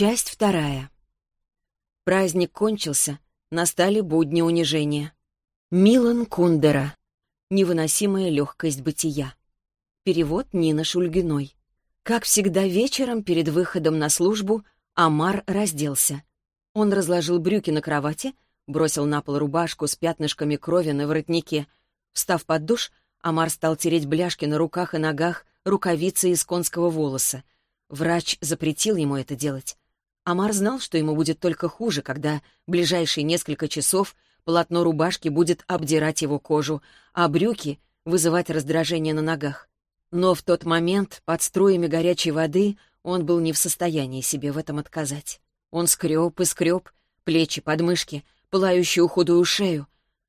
Часть вторая. Праздник кончился, настали будни унижения. Милан Кундера. Невыносимая легкость бытия. Перевод Нина Шульгиной. Как всегда вечером перед выходом на службу Амар разделся. Он разложил брюки на кровати, бросил на пол рубашку с пятнышками крови на воротнике. Встав под душ, Амар стал тереть бляшки на руках и ногах рукавицы из конского волоса. Врач запретил ему это делать. Амар знал, что ему будет только хуже, когда ближайшие несколько часов полотно рубашки будет обдирать его кожу, а брюки — вызывать раздражение на ногах. Но в тот момент, под струями горячей воды, он был не в состоянии себе в этом отказать. Он скреб и скреб, плечи, подмышки, пылающую худую шею.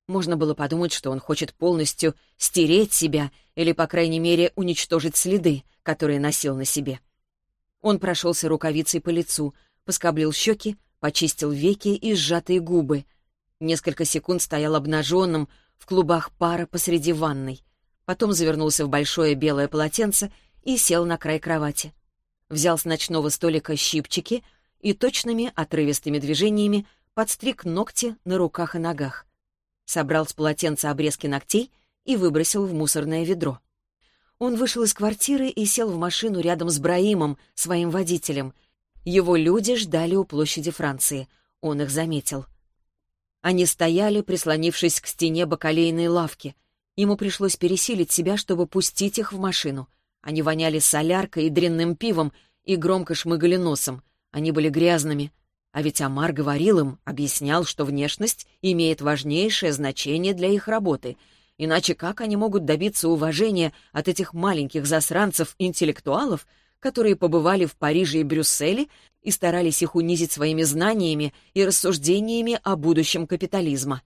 Можно было подумать, что он хочет полностью стереть себя или, по крайней мере, уничтожить следы, которые носил на себе. Он прошелся рукавицей по лицу, поскоблил щеки, почистил веки и сжатые губы. Несколько секунд стоял обнаженным, в клубах пара посреди ванной. Потом завернулся в большое белое полотенце и сел на край кровати. Взял с ночного столика щипчики и точными отрывистыми движениями подстриг ногти на руках и ногах. Собрал с полотенца обрезки ногтей и выбросил в мусорное ведро. Он вышел из квартиры и сел в машину рядом с Браимом, своим водителем. Его люди ждали у площади Франции. Он их заметил. Они стояли, прислонившись к стене бакалейной лавки. Ему пришлось пересилить себя, чтобы пустить их в машину. Они воняли соляркой и дрянным пивом и громко шмыгали носом. Они были грязными. А ведь Амар говорил им, объяснял, что внешность имеет важнейшее значение для их работы. Иначе как они могут добиться уважения от этих маленьких засранцев-интеллектуалов, которые побывали в Париже и Брюсселе и старались их унизить своими знаниями и рассуждениями о будущем капитализма.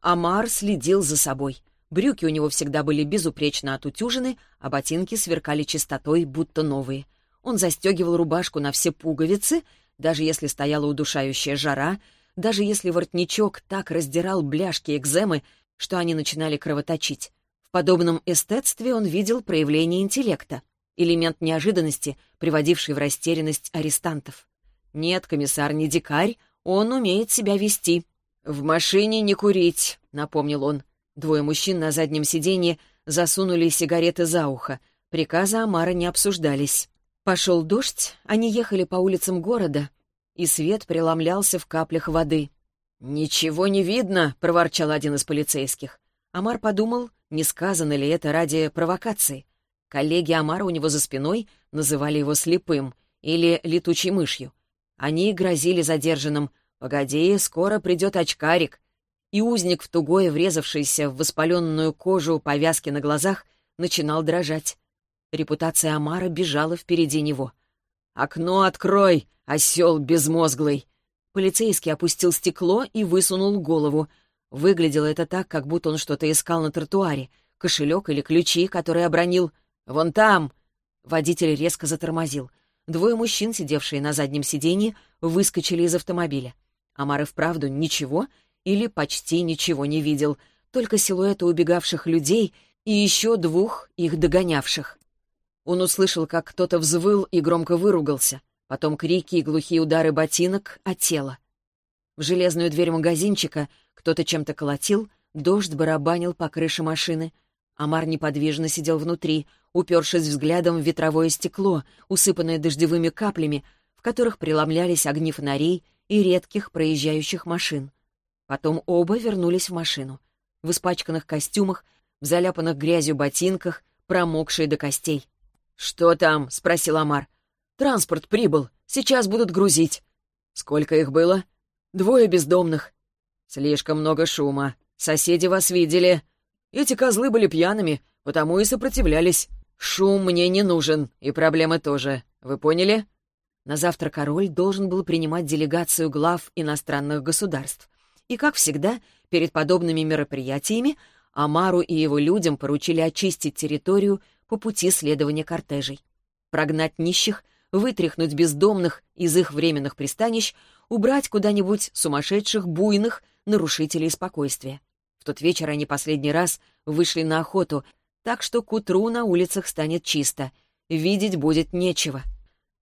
Амар следил за собой. Брюки у него всегда были безупречно отутюжены, а ботинки сверкали чистотой, будто новые. Он застегивал рубашку на все пуговицы, даже если стояла удушающая жара, даже если воротничок так раздирал бляшки экземы, что они начинали кровоточить. В подобном эстетстве он видел проявление интеллекта элемент неожиданности, приводивший в растерянность арестантов. «Нет, комиссар не дикарь, он умеет себя вести». «В машине не курить», — напомнил он. Двое мужчин на заднем сиденье засунули сигареты за ухо. Приказы Амара не обсуждались. Пошел дождь, они ехали по улицам города, и свет преломлялся в каплях воды. «Ничего не видно», — проворчал один из полицейских. Амар подумал, не сказано ли это ради провокации. Коллеги Амара у него за спиной называли его слепым или летучей мышью. Они грозили задержанным «Погоди, скоро придет очкарик». И узник, в тугое врезавшийся в воспаленную кожу повязки на глазах, начинал дрожать. Репутация Амара бежала впереди него. «Окно открой, осел безмозглый!» Полицейский опустил стекло и высунул голову. Выглядело это так, как будто он что-то искал на тротуаре. Кошелек или ключи, которые обронил — «Вон там!» Водитель резко затормозил. Двое мужчин, сидевшие на заднем сиденье, выскочили из автомобиля. Амар и вправду ничего или почти ничего не видел, только силуэты убегавших людей и еще двух их догонявших. Он услышал, как кто-то взвыл и громко выругался, потом крики и глухие удары ботинок от тела. В железную дверь магазинчика кто-то чем-то колотил, дождь барабанил по крыше машины — Амар неподвижно сидел внутри, упершись взглядом в ветровое стекло, усыпанное дождевыми каплями, в которых преломлялись огни фонарей и редких проезжающих машин. Потом оба вернулись в машину. В испачканных костюмах, в заляпанных грязью ботинках, промокшие до костей. «Что там?» — спросил Амар. «Транспорт прибыл. Сейчас будут грузить». «Сколько их было?» «Двое бездомных». «Слишком много шума. Соседи вас видели. Эти козлы были пьяными, потому и сопротивлялись. Шум мне не нужен, и проблемы тоже. Вы поняли? На завтра король должен был принимать делегацию глав иностранных государств. И, как всегда, перед подобными мероприятиями Амару и его людям поручили очистить территорию по пути следования кортежей. Прогнать нищих, вытряхнуть бездомных из их временных пристанищ, убрать куда-нибудь сумасшедших, буйных нарушителей спокойствия тот вечер они последний раз вышли на охоту, так что к утру на улицах станет чисто. Видеть будет нечего.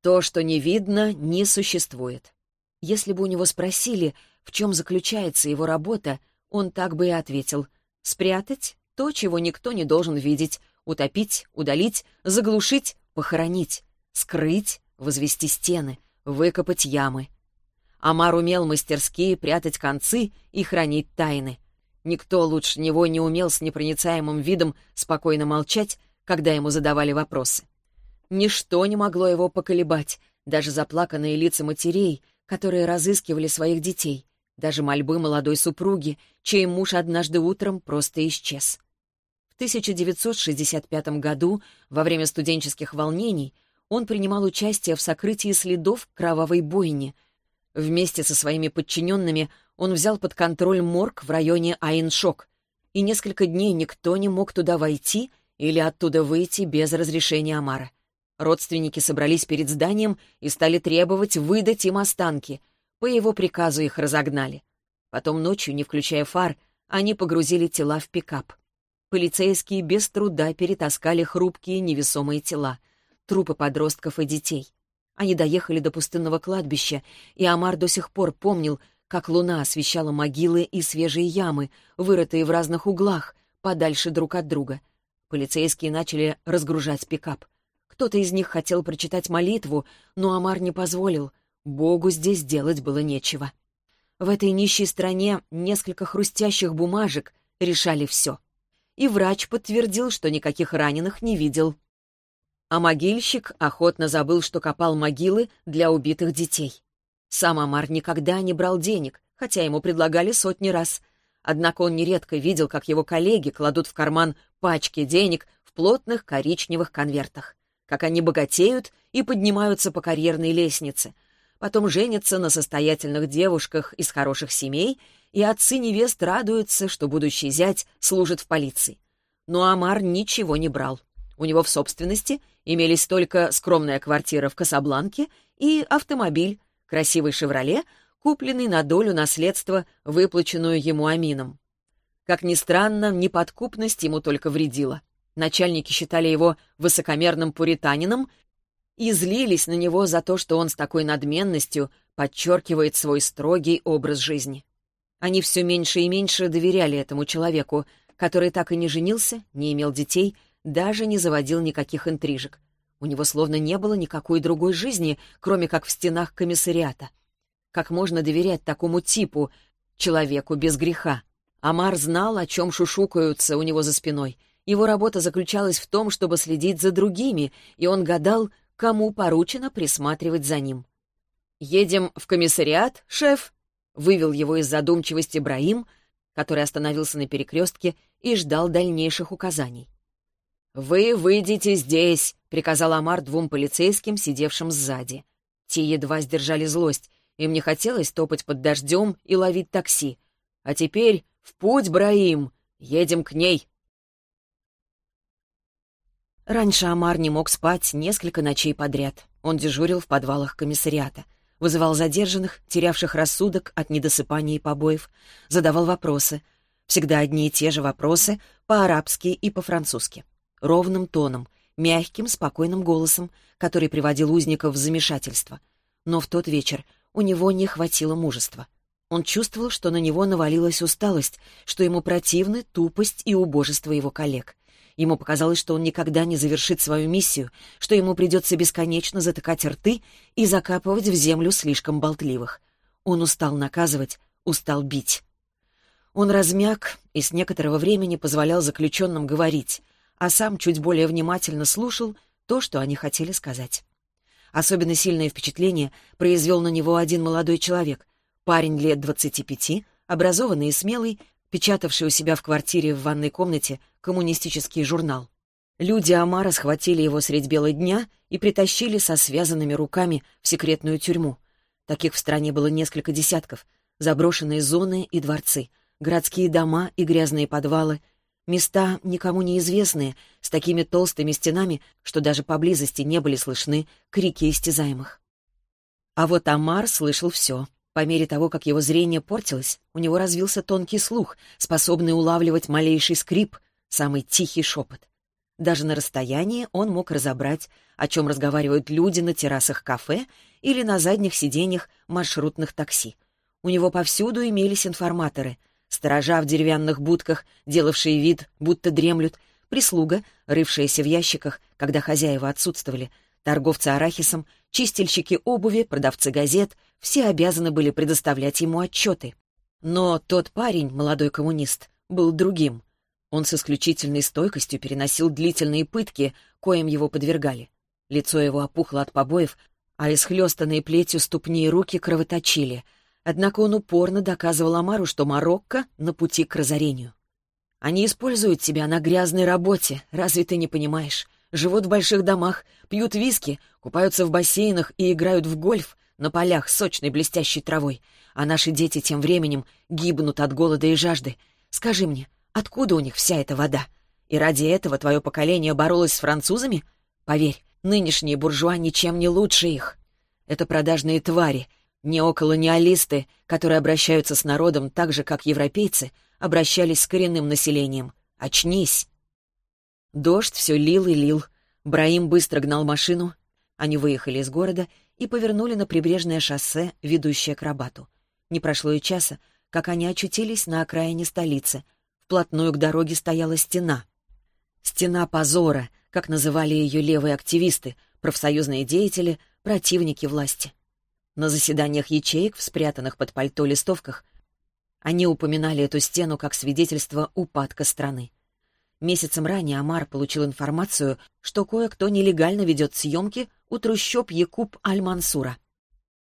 То, что не видно, не существует. Если бы у него спросили, в чем заключается его работа, он так бы и ответил. Спрятать то, чего никто не должен видеть, утопить, удалить, заглушить, похоронить, скрыть, возвести стены, выкопать ямы. Амар умел мастерски прятать концы и хранить тайны. Никто лучше него не умел с непроницаемым видом спокойно молчать, когда ему задавали вопросы. Ничто не могло его поколебать, даже заплаканные лица матерей, которые разыскивали своих детей, даже мольбы молодой супруги, чей муж однажды утром просто исчез. В 1965 году, во время студенческих волнений, он принимал участие в сокрытии следов кровавой бойни. Вместе со своими подчиненными он взял под контроль морг в районе Айншок, и несколько дней никто не мог туда войти или оттуда выйти без разрешения Амара. Родственники собрались перед зданием и стали требовать выдать им останки. По его приказу их разогнали. Потом ночью, не включая фар, они погрузили тела в пикап. Полицейские без труда перетаскали хрупкие невесомые тела, трупы подростков и детей. Они доехали до пустынного кладбища, и Амар до сих пор помнил, как луна освещала могилы и свежие ямы, вырытые в разных углах, подальше друг от друга. Полицейские начали разгружать пикап. Кто-то из них хотел прочитать молитву, но Амар не позволил. Богу здесь делать было нечего. В этой нищей стране несколько хрустящих бумажек решали все. И врач подтвердил, что никаких раненых не видел. А могильщик охотно забыл, что копал могилы для убитых детей. Сам Амар никогда не брал денег, хотя ему предлагали сотни раз. Однако он нередко видел, как его коллеги кладут в карман пачки денег в плотных коричневых конвертах как они богатеют и поднимаются по карьерной лестнице, потом женятся на состоятельных девушках из хороших семей, и отцы невест радуются, что будущий зять служит в полиции. Но Амар ничего не брал. У него в собственности имелись только скромная квартира в Касабланке и автомобиль, красивый «Шевроле», купленный на долю наследства, выплаченную ему Амином. Как ни странно, неподкупность ему только вредила. Начальники считали его высокомерным пуританином и злились на него за то, что он с такой надменностью подчеркивает свой строгий образ жизни. Они все меньше и меньше доверяли этому человеку, который так и не женился, не имел детей, даже не заводил никаких интрижек. У него словно не было никакой другой жизни, кроме как в стенах комиссариата. Как можно доверять такому типу, человеку без греха? Амар знал, о чем шушукаются у него за спиной — его работа заключалась в том, чтобы следить за другими, и он гадал, кому поручено присматривать за ним. «Едем в комиссариат, шеф?» — вывел его из задумчивости Браим, который остановился на перекрестке и ждал дальнейших указаний. «Вы выйдете здесь», — приказал Амар двум полицейским, сидевшим сзади. Те едва сдержали злость. Им не хотелось топать под дождем и ловить такси. «А теперь в путь, Браим! Едем к ней!» Раньше Амар не мог спать несколько ночей подряд. Он дежурил в подвалах комиссариата. Вызывал задержанных, терявших рассудок от недосыпания и побоев. Задавал вопросы. Всегда одни и те же вопросы, по-арабски и по-французски. Ровным тоном, мягким, спокойным голосом, который приводил узников в замешательство. Но в тот вечер у него не хватило мужества. Он чувствовал, что на него навалилась усталость, что ему противны тупость и убожество его коллег — Ему показалось, что он никогда не завершит свою миссию, что ему придется бесконечно затыкать рты и закапывать в землю слишком болтливых. Он устал наказывать, устал бить. Он размяк и с некоторого времени позволял заключенным говорить, а сам чуть более внимательно слушал то, что они хотели сказать. Особенно сильное впечатление произвел на него один молодой человек, парень лет двадцати пяти, образованный и смелый, печатавший у себя в квартире в ванной комнате коммунистический журнал. Люди Амара схватили его средь бела дня и притащили со связанными руками в секретную тюрьму. Таких в стране было несколько десятков. Заброшенные зоны и дворцы, городские дома и грязные подвалы, места никому неизвестные, с такими толстыми стенами, что даже поблизости не были слышны крики истязаемых. А вот Амар слышал все. По мере того, как его зрение портилось, у него развился тонкий слух, способный улавливать малейший скрип, самый тихий шепот. Даже на расстоянии он мог разобрать, о чем разговаривают люди на террасах кафе или на задних сиденьях маршрутных такси. У него повсюду имелись информаторы, сторожа в деревянных будках, делавшие вид, будто дремлют, прислуга, рывшаяся в ящиках, когда хозяева отсутствовали, торговцы арахисом, чистильщики обуви, продавцы газет — все обязаны были предоставлять ему отчеты. Но тот парень, молодой коммунист, был другим. Он с исключительной стойкостью переносил длительные пытки, коим его подвергали. Лицо его опухло от побоев, а исхлестанные плетью ступни и руки кровоточили. Однако он упорно доказывал Амару, что Марокко на пути к разорению. Они используют тебя на грязной работе, разве ты не понимаешь? Живут в больших домах, пьют виски, купаются в бассейнах и играют в гольф на полях сочной блестящей травой, а наши дети тем временем гибнут от голода и жажды. Скажи мне, откуда у них вся эта вода? И ради этого твое поколение боролось с французами? Поверь, нынешние буржуа ничем не лучше их. Это продажные твари, неоколониалисты, которые обращаются с народом так же, как европейцы обращались с коренным населением. Очнись! Дождь все лил и лил. Браим быстро гнал машину. Они выехали из города и повернули на прибрежное шоссе, ведущее к Рабату. Не прошло и часа, как они очутились на окраине столицы. Вплотную к дороге стояла стена. Стена позора, как называли ее левые активисты, профсоюзные деятели, противники власти. На заседаниях ячеек, в спрятанных под пальто листовках, они упоминали эту стену как свидетельство упадка страны. Месяцем ранее Амар получил информацию, что кое-кто нелегально ведет съемки у трущоб Якуб Аль-Мансура.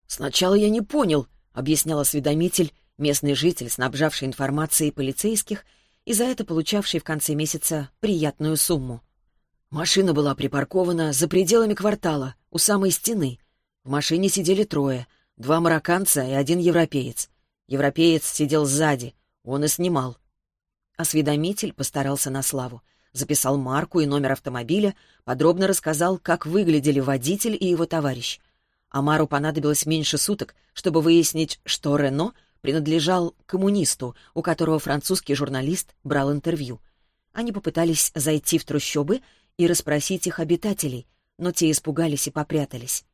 «Сначала я не понял», — объяснял осведомитель, местный житель, снабжавший информацией полицейских и за это получавший в конце месяца приятную сумму. Машина была припаркована за пределами квартала, у самой стены. В машине сидели трое, два марокканца и один европеец. Европеец сидел сзади, он и снимал. Осведомитель постарался на славу. Записал марку и номер автомобиля, подробно рассказал, как выглядели водитель и его товарищ. Амару понадобилось меньше суток, чтобы выяснить, что Рено принадлежал коммунисту, у которого французский журналист брал интервью. Они попытались зайти в трущобы и расспросить их обитателей, но те испугались и попрятались.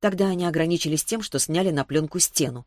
Тогда они ограничились тем, что сняли на пленку стену.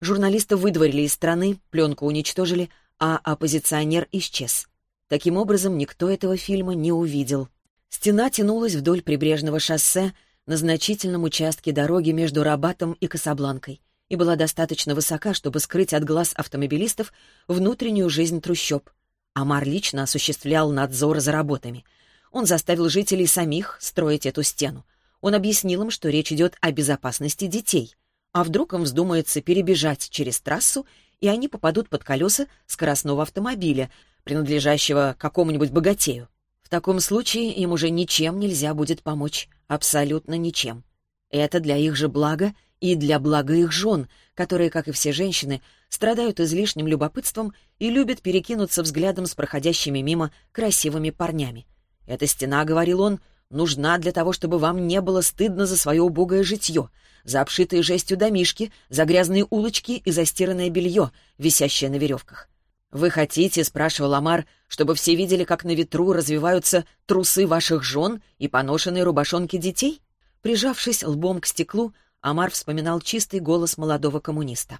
Журналиста выдворили из страны, пленку уничтожили, а оппозиционер исчез. Таким образом, никто этого фильма не увидел. Стена тянулась вдоль прибрежного шоссе на значительном участке дороги между Рабатом и Касабланкой и была достаточно высока, чтобы скрыть от глаз автомобилистов внутреннюю жизнь трущоб. Амар лично осуществлял надзор за работами. Он заставил жителей самих строить эту стену. Он объяснил им, что речь идет о безопасности детей. А вдруг им вздумается перебежать через трассу и они попадут под колеса скоростного автомобиля, принадлежащего какому-нибудь богатею. В таком случае им уже ничем нельзя будет помочь, абсолютно ничем. Это для их же блага и для блага их жен, которые, как и все женщины, страдают излишним любопытством и любят перекинуться взглядом с проходящими мимо красивыми парнями. «Эта стена, — говорил он, — нужна для того, чтобы вам не было стыдно за свое убогое житье, за обшитые жестью домишки, за грязные улочки и застиранное белье, висящее на веревках. «Вы хотите, — спрашивал Амар, — чтобы все видели, как на ветру развиваются трусы ваших жен и поношенные рубашонки детей?» Прижавшись лбом к стеклу, Амар вспоминал чистый голос молодого коммуниста.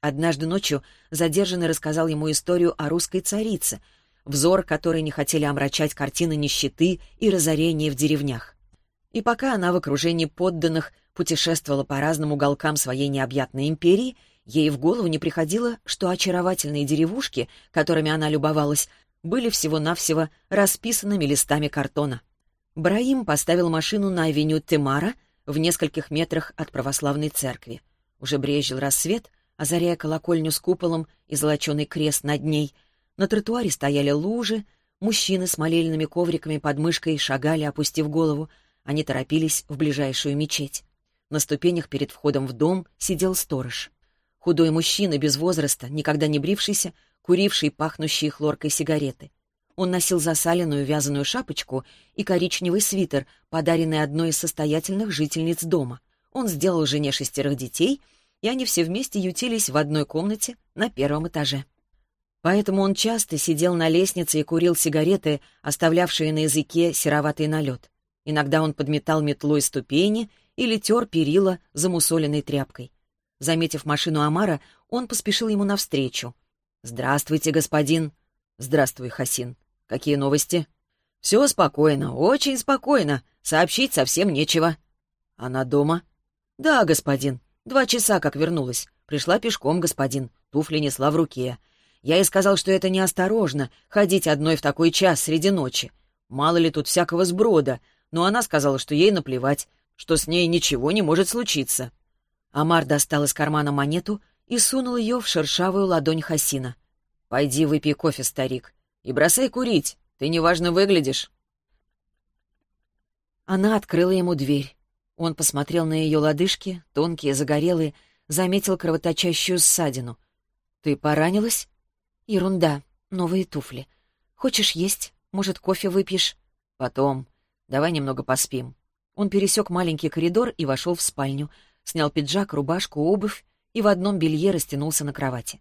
Однажды ночью задержанный рассказал ему историю о русской царице, взор которой не хотели омрачать картины нищеты и разорения в деревнях. И пока она в окружении подданных путешествовала по разным уголкам своей необъятной империи, ей в голову не приходило, что очаровательные деревушки, которыми она любовалась, были всего-навсего расписанными листами картона. Браим поставил машину на авеню Темара в нескольких метрах от православной церкви. Уже брезжил рассвет, озаряя колокольню с куполом и золоченый крест над ней. На тротуаре стояли лужи, мужчины с молельными ковриками под мышкой шагали, опустив голову. Они торопились в ближайшую мечеть. На ступенях перед входом в дом сидел сторож. Худой мужчина без возраста, никогда не брившийся, куривший пахнущие хлоркой сигареты. Он носил засаленную вязаную шапочку и коричневый свитер, подаренный одной из состоятельных жительниц дома. Он сделал жене шестерых детей, и они все вместе ютились в одной комнате на первом этаже. Поэтому он часто сидел на лестнице и курил сигареты, оставлявшие на языке сероватый налет. Иногда он подметал метлой ступени или тер перила замусоленной тряпкой. Заметив машину Амара, он поспешил ему навстречу. «Здравствуйте, господин». «Здравствуй, Хасин. Какие новости?» «Все спокойно, очень спокойно. Сообщить совсем нечего». «Она дома?» «Да, господин. Два часа как вернулась. Пришла пешком, господин. Туфли несла в руке. Я ей сказал, что это неосторожно, ходить одной в такой час среди ночи. Мало ли тут всякого сброда. Но она сказала, что ей наплевать, что с ней ничего не может случиться». Амар достал из кармана монету и сунул ее в шершавую ладонь Хасина. «Пойди выпей кофе, старик, и бросай курить, ты неважно выглядишь». Она открыла ему дверь. Он посмотрел на ее лодыжки, тонкие, загорелые, заметил кровоточащую ссадину. «Ты поранилась?» «Ерунда. Новые туфли. Хочешь есть? Может, кофе выпьешь?» «Потом. Давай немного поспим». Он пересек маленький коридор и вошел в спальню, снял пиджак, рубашку, обувь и в одном белье растянулся на кровати.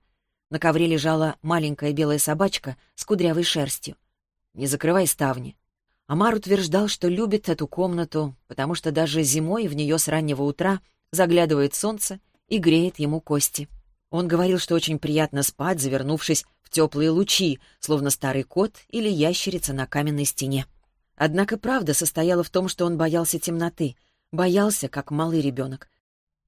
На ковре лежала маленькая белая собачка с кудрявой шерстью. «Не закрывай ставни». Амар утверждал, что любит эту комнату, потому что даже зимой в нее с раннего утра заглядывает солнце и греет ему кости. Он говорил, что очень приятно спать, завернувшись в теплые лучи, словно старый кот или ящерица на каменной стене. Однако правда состояла в том, что он боялся темноты, боялся, как малый ребенок.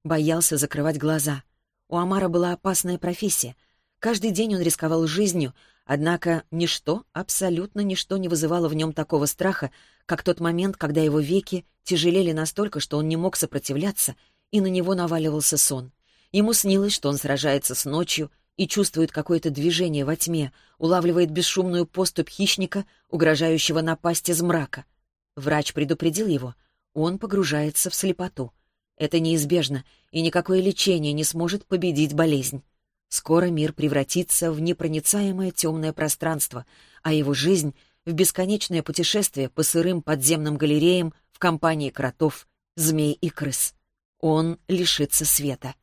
Боялся закрывать глаза. У Амара была опасная профессия. Каждый день он рисковал жизнью, однако ничто, абсолютно ничто не вызывало в нем такого страха, как тот момент, когда его веки тяжелели настолько, что он не мог сопротивляться, и на него наваливался сон. Ему снилось, что он сражается с ночью и чувствует какое-то движение во тьме, улавливает бесшумную поступь хищника, угрожающего напасть из мрака. Врач предупредил его, он погружается в слепоту. Это неизбежно, и никакое лечение не сможет победить болезнь. Скоро мир превратится в непроницаемое темное пространство, а его жизнь — в бесконечное путешествие по сырым подземным галереям в компании кротов, змей и крыс. Он лишится света.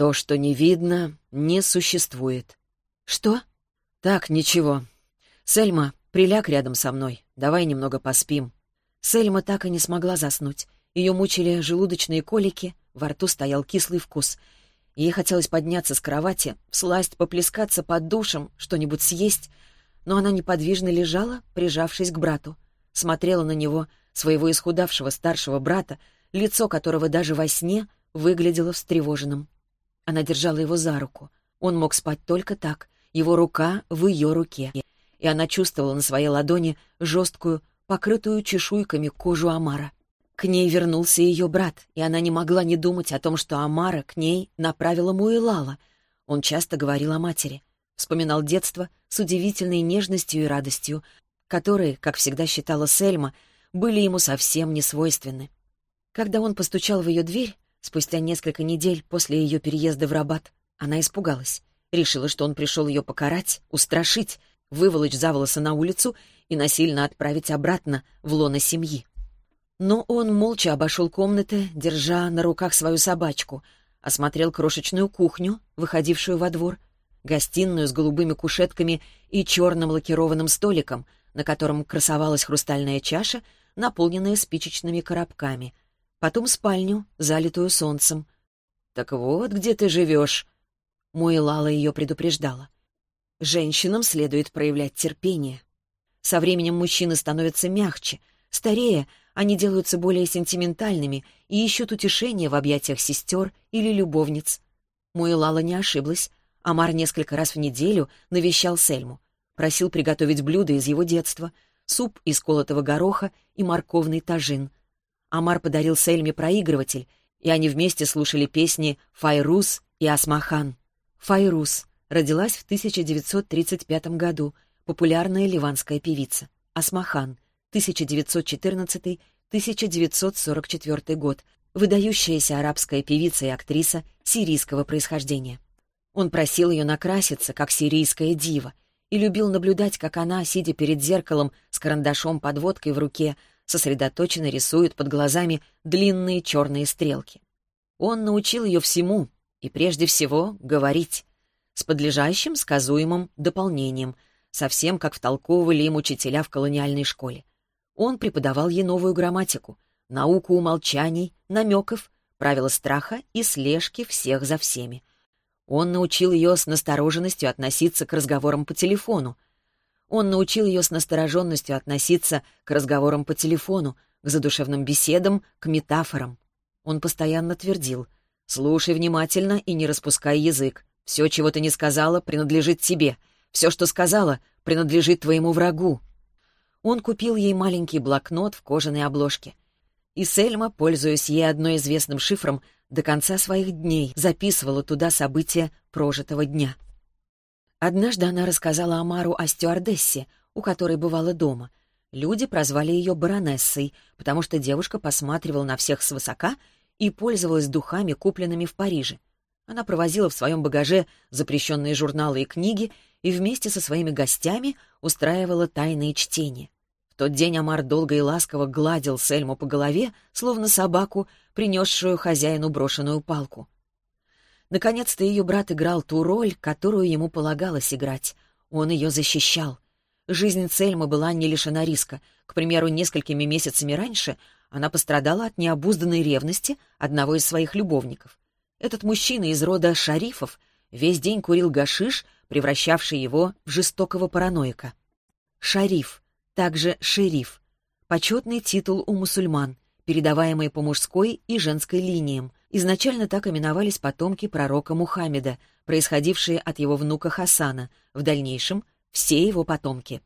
То, что не видно, не существует. Что? Так, ничего. Сельма, приляг рядом со мной. Давай немного поспим. Сельма так и не смогла заснуть. Ее мучили желудочные колики, во рту стоял кислый вкус. Ей хотелось подняться с кровати, всласть поплескаться под душем, что-нибудь съесть, но она неподвижно лежала, прижавшись к брату. Смотрела на него, своего исхудавшего старшего брата, лицо которого даже во сне выглядело встревоженным. Она держала его за руку. Он мог спать только так, его рука в ее руке. И она чувствовала на своей ладони жесткую, покрытую чешуйками кожу Амара. К ней вернулся ее брат, и она не могла не думать о том, что Амара к ней направила Муэлала. Он часто говорил о матери. Вспоминал детство с удивительной нежностью и радостью, которые, как всегда считала Сельма, были ему совсем не свойственны. Когда он постучал в ее дверь, Спустя несколько недель после ее переезда в Рабат она испугалась. Решила, что он пришел ее покарать, устрашить, выволочь за волосы на улицу и насильно отправить обратно в лоно семьи. Но он молча обошел комнаты, держа на руках свою собачку, осмотрел крошечную кухню, выходившую во двор, гостиную с голубыми кушетками и черным лакированным столиком, на котором красовалась хрустальная чаша, наполненная спичечными коробками — потом спальню, залитую солнцем. «Так вот, где ты живешь?» Муэлала ее предупреждала. «Женщинам следует проявлять терпение. Со временем мужчины становятся мягче. Старея, они делаются более сентиментальными и ищут утешения в объятиях сестер или любовниц. Муэлала не ошиблась. Амар несколько раз в неделю навещал Сельму. Просил приготовить блюда из его детства, суп из колотого гороха и морковный тажин — Амар подарил Сельме проигрыватель, и они вместе слушали песни «Файрус» и «Асмахан». Файрус родилась в 1935 году, популярная ливанская певица. Асмахан, 1914-1944 год, выдающаяся арабская певица и актриса сирийского происхождения. Он просил ее накраситься, как сирийская дива, и любил наблюдать, как она, сидя перед зеркалом с карандашом-подводкой в руке, сосредоточенно рисует под глазами длинные черные стрелки. Он научил ее всему, и прежде всего говорить. с подлежащим сказуемым дополнением, совсем как втолковывали им учителя в колониальной школе. Он преподавал ей новую грамматику, науку умолчаний, намеков, правила страха и слежки всех за всеми. Он научил ее с настороженностью относиться к разговорам по телефону. Он научил ее с настороженностью относиться к разговорам по телефону, к задушевным беседам, к метафорам. Он постоянно твердил «Слушай внимательно и не распускай язык. Все, чего ты не сказала, принадлежит тебе. Все, что сказала, принадлежит твоему врагу». Он купил ей маленький блокнот в кожаной обложке. И Сельма, пользуясь ей одной известным шифром, до конца своих дней записывала туда события прожитого дня. Однажды она рассказала Амару о стюардессе, у которой бывала дома. Люди прозвали ее баронессой, потому что девушка посматривала на всех свысока и пользовалась духами, купленными в Париже. Она провозила в своем багаже запрещенные журналы и книги и вместе со своими гостями устраивала тайные чтения. В тот день Амар долго и ласково гладил Сельму по голове, словно собаку, принесшую хозяину брошенную палку. Наконец-то ее брат играл ту роль, которую ему полагалось играть. Он ее защищал. Жизнь Цельмы была не лишена риска. К примеру, несколькими месяцами раньше она пострадала от необузданной ревности одного из своих любовников. Этот мужчина из рода шарифов весь день курил гашиш, превращавший его в жестокого параноика. Шариф, также шериф, почетный титул у мусульман, передаваемый по мужской и женской линиям. Изначально так именовались потомки пророка Мухаммеда, происходившие от его внука Хасана, в дальнейшем — все его потомки.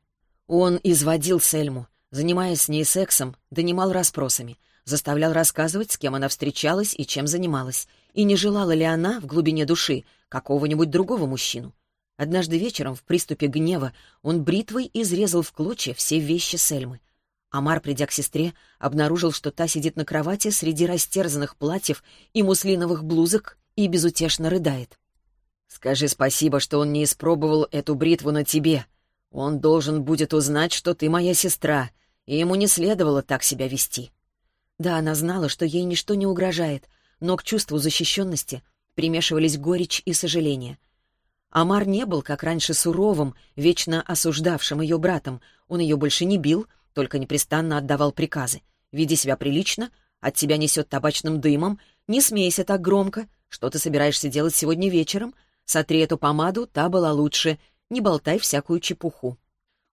Он изводил Сельму, занимаясь с ней сексом, донимал расспросами, заставлял рассказывать, с кем она встречалась и чем занималась, и не желала ли она в глубине души какого-нибудь другого мужчину. Однажды вечером в приступе гнева он бритвой изрезал в клочья все вещи Сельмы. Амар, придя к сестре, обнаружил, что та сидит на кровати среди растерзанных платьев и муслиновых блузок и безутешно рыдает. «Скажи спасибо, что он не испробовал эту бритву на тебе. Он должен будет узнать, что ты моя сестра, и ему не следовало так себя вести». Да, она знала, что ей ничто не угрожает, но к чувству защищенности примешивались горечь и сожаление. Амар не был, как раньше, суровым, вечно осуждавшим ее братом. Он ее больше не бил, только непрестанно отдавал приказы. «Веди себя прилично, от тебя несет табачным дымом, не смейся так громко, что ты собираешься делать сегодня вечером, сотри эту помаду, та была лучше, не болтай всякую чепуху».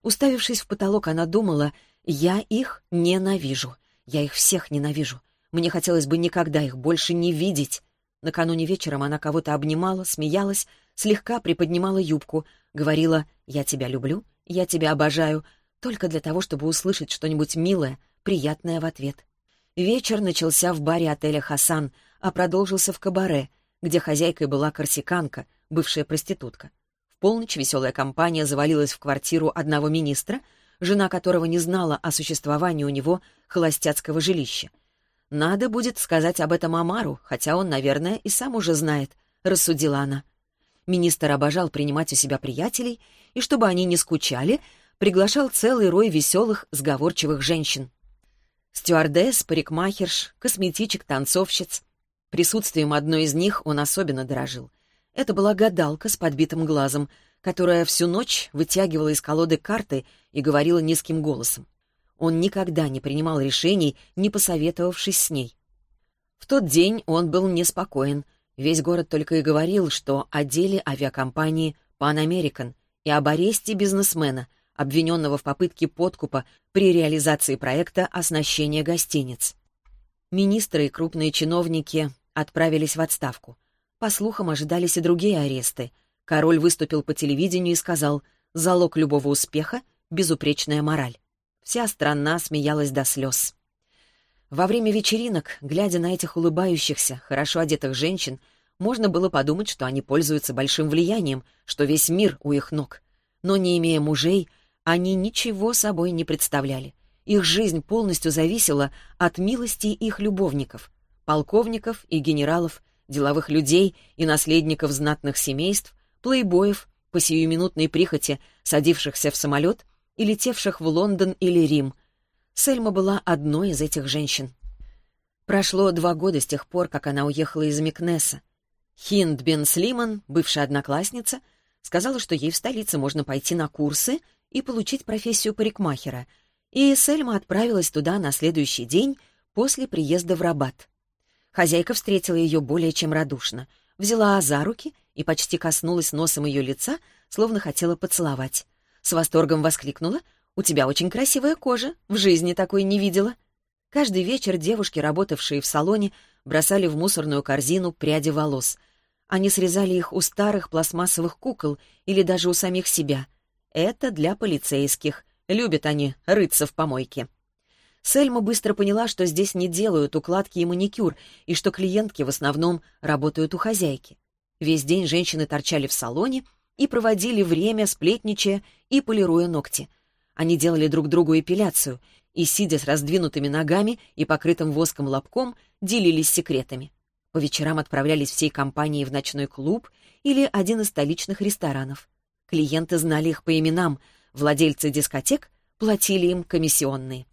Уставившись в потолок, она думала, «Я их ненавижу, я их всех ненавижу, мне хотелось бы никогда их больше не видеть. Накануне вечером она кого-то обнимала, смеялась, слегка приподнимала юбку, говорила «Я тебя люблю, я тебя обожаю», только для того, чтобы услышать что-нибудь милое, приятное в ответ. Вечер начался в баре отеля «Хасан», а продолжился в кабаре, где хозяйкой была корсиканка, бывшая проститутка. В полночь веселая компания завалилась в квартиру одного министра, жена которого не знала о существовании у него холостяцкого жилища. «Надо будет сказать об этом Амару, хотя он, наверное, и сам уже знает», — рассудила она. Министр обожал принимать у себя приятелей, и чтобы они не скучали, приглашал целый рой веселых, сговорчивых женщин. Стюардесс, парикмахерш, косметичек, танцовщиц. Присутствием одной из них он особенно дорожил. Это была гадалка с подбитым глазом, которая всю ночь вытягивала из колоды карты и говорила низким голосом. Он никогда не принимал решений, не посоветовавшись с ней. В тот день он был неспокоен. Весь город только и говорил, что о деле авиакомпании Pan American и об аресте бизнесмена, обвиненного в попытке подкупа при реализации проекта оснащения гостиниц. Министры и крупные чиновники отправились в отставку. По слухам, ожидались и другие аресты. Король выступил по телевидению и сказал «Залог любого успеха — безупречная мораль». Вся страна смеялась до слез. Во время вечеринок, глядя на этих улыбающихся, хорошо одетых женщин, можно было подумать, что они пользуются большим влиянием, что весь мир у их ног. Но не имея мужей, они ничего собой не представляли. Их жизнь полностью зависела от милости их любовников, полковников и генералов, деловых людей и наследников знатных семейств, плейбоев, по сиюминутной прихоти, садившихся в самолет и летевших в Лондон или Рим. Сельма была одной из этих женщин. Прошло два года с тех пор, как она уехала из Микнеса. Хинд Бен Слиман, бывшая одноклассница, сказала, что ей в столице можно пойти на курсы и получить профессию парикмахера, и Сельма отправилась туда на следующий день после приезда в Рабат. Хозяйка встретила ее более чем радушно, взяла за руки и почти коснулась носом ее лица, словно хотела поцеловать. С восторгом воскликнула «У тебя очень красивая кожа, в жизни такой не видела». Каждый вечер девушки, работавшие в салоне, бросали в мусорную корзину пряди волос — они срезали их у старых пластмассовых кукол или даже у самих себя. Это для полицейских. Любят они рыться в помойке. Сельма быстро поняла, что здесь не делают укладки и маникюр, и что клиентки в основном работают у хозяйки. Весь день женщины торчали в салоне и проводили время, сплетничая и полируя ногти. Они делали друг другу эпиляцию и, сидя с раздвинутыми ногами и покрытым воском лобком, делились секретами. По вечерам отправлялись всей компанией в ночной клуб или один из столичных ресторанов. Клиенты знали их по именам, владельцы дискотек платили им комиссионные.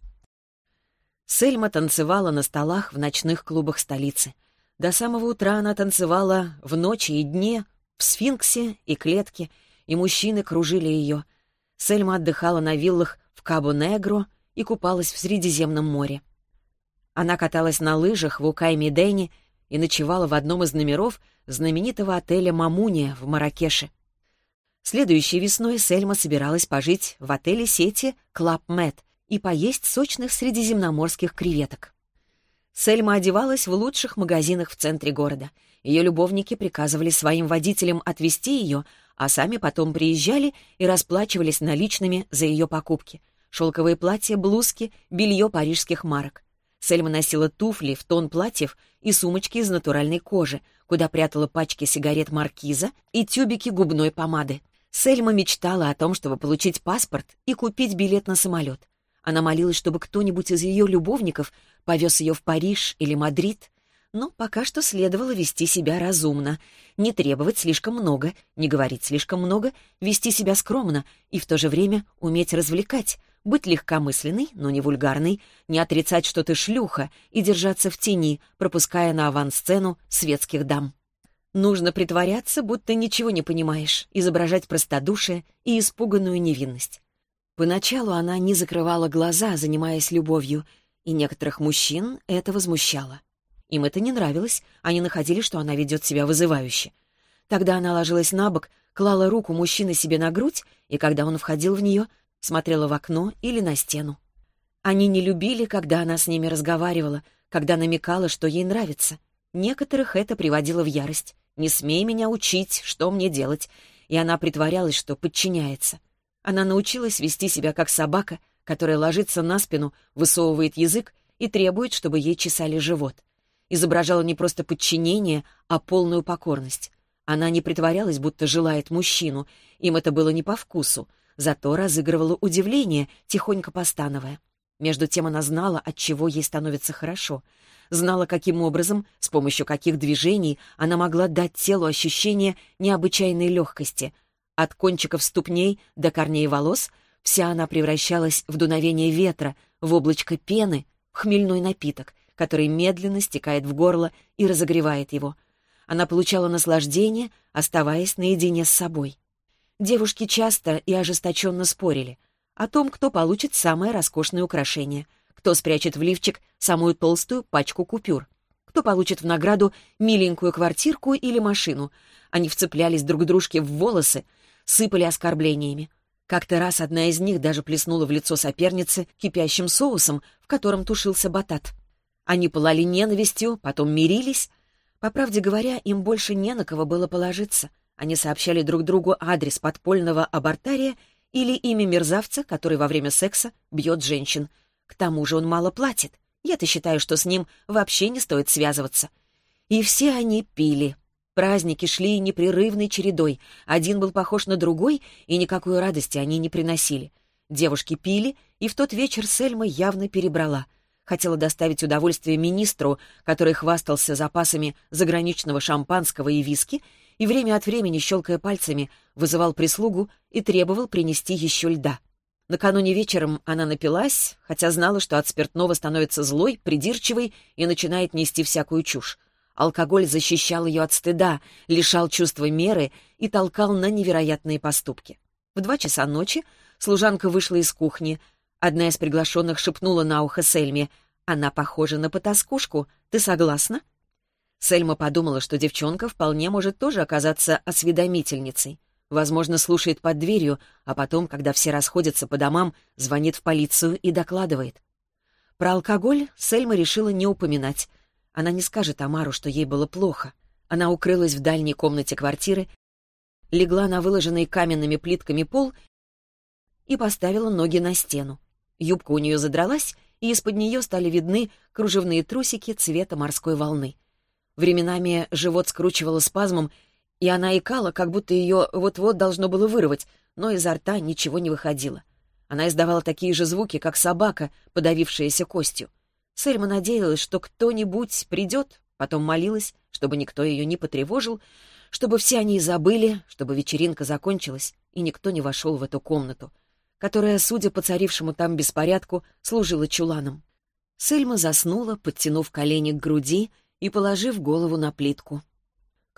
Сельма танцевала на столах в ночных клубах столицы. До самого утра она танцевала в ночи и дне, в сфинксе и клетке, и мужчины кружили ее. Сельма отдыхала на виллах в Кабо-Негро и купалась в Средиземном море. Она каталась на лыжах в Укай-Мидене и ночевала в одном из номеров знаменитого отеля «Мамуния» в Маракеше. Следующей весной Сельма собиралась пожить в отеле сети «Клаб Мед» и поесть сочных средиземноморских креветок. Сельма одевалась в лучших магазинах в центре города. Ее любовники приказывали своим водителям отвезти ее, а сами потом приезжали и расплачивались наличными за ее покупки. Шелковые платья, блузки, белье парижских марок. Сельма носила туфли в тон платьев и сумочки из натуральной кожи, куда прятала пачки сигарет «Маркиза» и тюбики губной помады. Сельма мечтала о том, чтобы получить паспорт и купить билет на самолет. Она молилась, чтобы кто-нибудь из ее любовников повез ее в Париж или Мадрид, но пока что следовало вести себя разумно, не требовать слишком много, не говорить слишком много, вести себя скромно и в то же время уметь развлекать, быть легкомысленной, но не вульгарной, не отрицать, что ты шлюха, и держаться в тени, пропуская на авансцену светских дам. Нужно притворяться, будто ничего не понимаешь, изображать простодушие и испуганную невинность. Поначалу она не закрывала глаза, занимаясь любовью, и некоторых мужчин это возмущало. Им это не нравилось, они находили, что она ведет себя вызывающе. Тогда она ложилась на бок, клала руку мужчины себе на грудь, и когда он входил в нее, смотрела в окно или на стену. Они не любили, когда она с ними разговаривала, когда намекала, что ей нравится. Некоторых это приводило в ярость. «Не смей меня учить, что мне делать», и она притворялась, что подчиняется. Она научилась вести себя как собака, которая ложится на спину, высовывает язык и требует, чтобы ей чесали живот. Изображала не просто подчинение, а полную покорность. Она не притворялась, будто желает мужчину, им это было не по вкусу, зато разыгрывала удивление, тихонько постановая. Между тем она знала, от чего ей становится хорошо. Знала, каким образом, с помощью каких движений она могла дать телу ощущение необычайной легкости. От кончиков ступней до корней волос вся она превращалась в дуновение ветра, в облачко пены, в хмельной напиток, который медленно стекает в горло и разогревает его. Она получала наслаждение, оставаясь наедине с собой. Девушки часто и ожесточенно спорили о том, кто получит самое роскошное украшение, кто спрячет в лифчик самую толстую пачку купюр, кто получит в награду миленькую квартирку или машину. Они вцеплялись друг дружке в волосы, сыпали оскорблениями. Как-то раз одна из них даже плеснула в лицо соперницы кипящим соусом, в котором тушился батат. Они пылали ненавистью, потом мирились. По правде говоря, им больше не на кого было положиться. Они сообщали друг другу адрес подпольного абортария или имя мерзавца, который во время секса бьет женщин. К тому же он мало платит. Я-то считаю, что с ним вообще не стоит связываться. И все они пили. Праздники шли непрерывной чередой. Один был похож на другой, и никакой радости они не приносили. Девушки пили, и в тот вечер Сельма явно перебрала. Хотела доставить удовольствие министру, который хвастался запасами заграничного шампанского и виски, и время от времени, щелкая пальцами, вызывал прислугу и требовал принести еще льда. Накануне вечером она напилась, хотя знала, что от спиртного становится злой, придирчивой и начинает нести всякую чушь. Алкоголь защищал ее от стыда, лишал чувства меры и толкал на невероятные поступки. В два часа ночи служанка вышла из кухни. Одна из приглашенных шепнула на ухо Сельме. «Она похожа на потаскушку. Ты согласна?» Сельма подумала, что девчонка вполне может тоже оказаться осведомительницей. Возможно, слушает под дверью, а потом, когда все расходятся по домам, звонит в полицию и докладывает. Про алкоголь Сельма решила не упоминать. Она не скажет Амару, что ей было плохо. Она укрылась в дальней комнате квартиры, легла на выложенный каменными плитками пол и поставила ноги на стену. Юбка у нее задралась, и из-под нее стали видны кружевные трусики цвета морской волны. Временами живот скручивало спазмом, и она икала, как будто ее вот-вот должно было вырвать, но изо рта ничего не выходило. Она издавала такие же звуки, как собака, подавившаяся костью. Сельма надеялась, что кто-нибудь придет, потом молилась, чтобы никто ее не потревожил, чтобы все они забыли, чтобы вечеринка закончилась, и никто не вошел в эту комнату, которая, судя по царившему там беспорядку, служила чуланом. Сельма заснула, подтянув колени к груди и положив голову на плитку.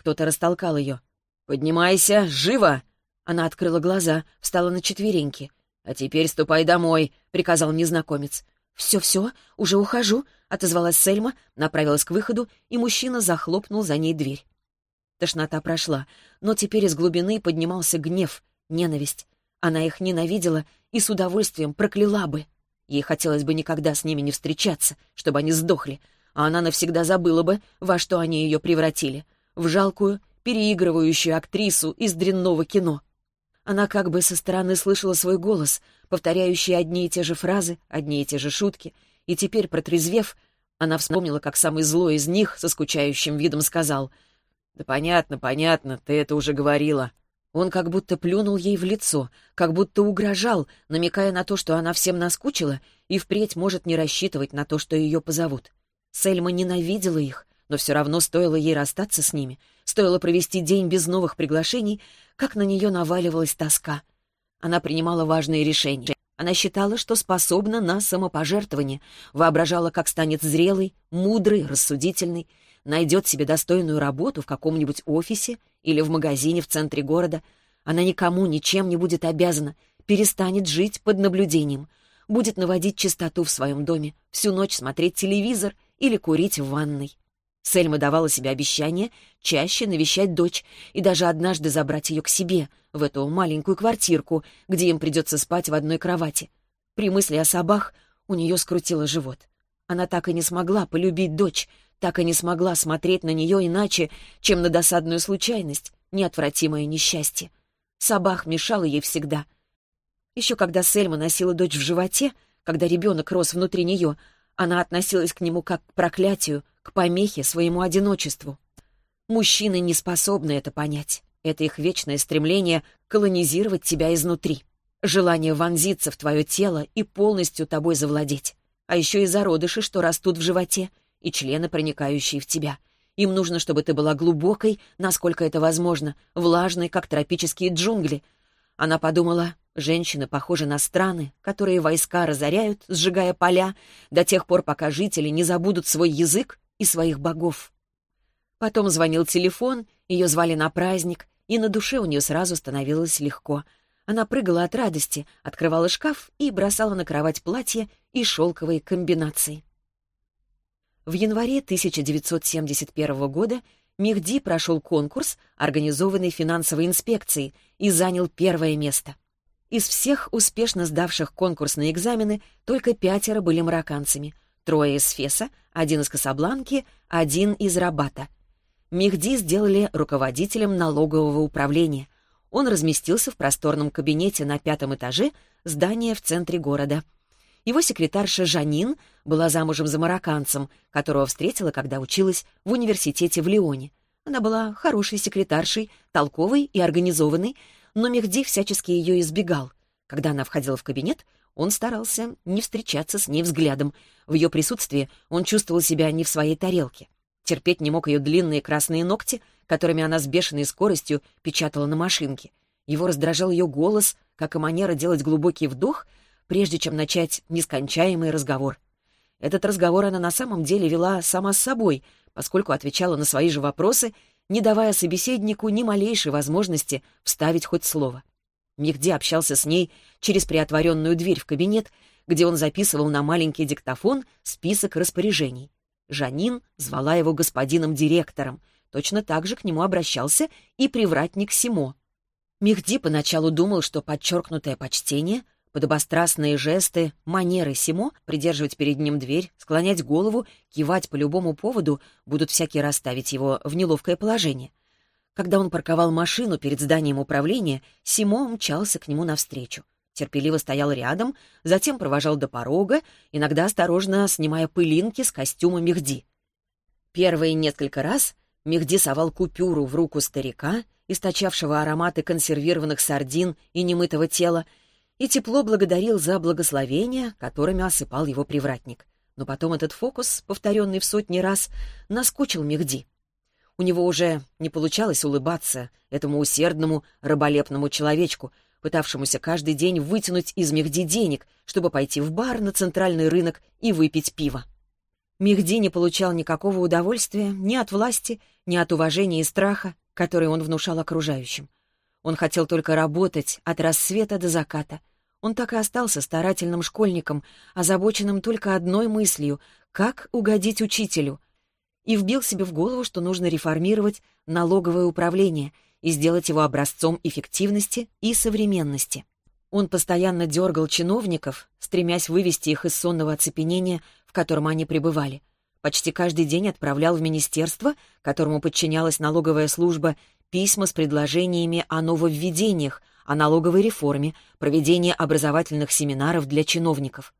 Кто-то растолкал ее. «Поднимайся, живо!» Она открыла глаза, встала на четвереньки. «А теперь ступай домой», — приказал незнакомец. «Все-все, уже ухожу», — отозвалась Сельма, направилась к выходу, и мужчина захлопнул за ней дверь. Тошнота прошла, но теперь из глубины поднимался гнев, ненависть. Она их ненавидела и с удовольствием прокляла бы. Ей хотелось бы никогда с ними не встречаться, чтобы они сдохли, а она навсегда забыла бы, во что они ее превратили — в жалкую, переигрывающую актрису из дрянного кино. Она как бы со стороны слышала свой голос, повторяющий одни и те же фразы, одни и те же шутки, и теперь, протрезвев, она вспомнила, как самый злой из них со скучающим видом сказал «Да понятно, понятно, ты это уже говорила». Он как будто плюнул ей в лицо, как будто угрожал, намекая на то, что она всем наскучила и впредь может не рассчитывать на то, что ее позовут. Сельма ненавидела их, но все равно стоило ей расстаться с ними, стоило провести день без новых приглашений, как на нее наваливалась тоска. Она принимала важные решения. Она считала, что способна на самопожертвование, воображала, как станет зрелой, мудрой, рассудительной, найдет себе достойную работу в каком-нибудь офисе или в магазине в центре города. Она никому ничем не будет обязана, перестанет жить под наблюдением, будет наводить чистоту в своем доме, всю ночь смотреть телевизор или курить в ванной. Сельма давала себе обещание чаще навещать дочь и даже однажды забрать ее к себе, в эту маленькую квартирку, где им придется спать в одной кровати. При мысли о собах у нее скрутило живот. Она так и не смогла полюбить дочь, так и не смогла смотреть на нее иначе, чем на досадную случайность, неотвратимое несчастье. Собах мешала ей всегда. Еще когда Сельма носила дочь в животе, когда ребенок рос внутри нее, она относилась к нему как к проклятию, к помехе своему одиночеству. Мужчины не способны это понять. Это их вечное стремление колонизировать тебя изнутри. Желание вонзиться в твое тело и полностью тобой завладеть. А еще и зародыши, что растут в животе, и члены, проникающие в тебя. Им нужно, чтобы ты была глубокой, насколько это возможно, влажной, как тропические джунгли. Она подумала, женщины похожи на страны, которые войска разоряют, сжигая поля, до тех пор, пока жители не забудут свой язык и своих богов. Потом звонил телефон, ее звали на праздник, и на душе у нее сразу становилось легко. Она прыгала от радости, открывала шкаф и бросала на кровать платье и шелковые комбинации. В январе 1971 года Мехди прошел конкурс, организованный финансовой инспекцией, и занял первое место. Из всех успешно сдавших конкурсные экзамены только пятеро были марокканцами, Трое из Феса, один из Касабланки, один из Рабата. Мехди сделали руководителем налогового управления. Он разместился в просторном кабинете на пятом этаже здания в центре города. Его секретарша Жанин была замужем за марокканцем, которого встретила, когда училась в университете в Лионе. Она была хорошей секретаршей, толковой и организованной, но Мехди всячески ее избегал. Когда она входила в кабинет, он старался не встречаться с ней взглядом. В ее присутствии он чувствовал себя не в своей тарелке. Терпеть не мог ее длинные красные ногти, которыми она с бешеной скоростью печатала на машинке. Его раздражал ее голос, как и манера делать глубокий вдох, прежде чем начать нескончаемый разговор. Этот разговор она на самом деле вела сама с собой, поскольку отвечала на свои же вопросы, не давая собеседнику ни малейшей возможности вставить хоть слово. Мехди общался с ней через приотворенную дверь в кабинет, где он записывал на маленький диктофон список распоряжений. Жанин звала его господином директором, точно так же к нему обращался и привратник Симо. Мехди поначалу думал, что подчеркнутое почтение Подобострастные жесты, манеры Симо, придерживать перед ним дверь, склонять голову, кивать по любому поводу, будут всякий раз ставить его в неловкое положение. Когда он парковал машину перед зданием управления, Симо мчался к нему навстречу. Терпеливо стоял рядом, затем провожал до порога, иногда осторожно снимая пылинки с костюма Мехди. Первые несколько раз Мехди совал купюру в руку старика, источавшего ароматы консервированных сардин и немытого тела, и тепло благодарил за благословения, которыми осыпал его привратник. Но потом этот фокус, повторенный в сотни раз, наскучил Мехди. У него уже не получалось улыбаться этому усердному, раболепному человечку, пытавшемуся каждый день вытянуть из Мехди денег, чтобы пойти в бар на центральный рынок и выпить пиво. Мехди не получал никакого удовольствия ни от власти, ни от уважения и страха, которые он внушал окружающим. Он хотел только работать от рассвета до заката — он так и остался старательным школьником, озабоченным только одной мыслью — как угодить учителю. И вбил себе в голову, что нужно реформировать налоговое управление и сделать его образцом эффективности и современности. Он постоянно дергал чиновников, стремясь вывести их из сонного оцепенения, в котором они пребывали. Почти каждый день отправлял в министерство, которому подчинялась налоговая служба, письма с предложениями о нововведениях, о налоговой реформе, проведении образовательных семинаров для чиновников.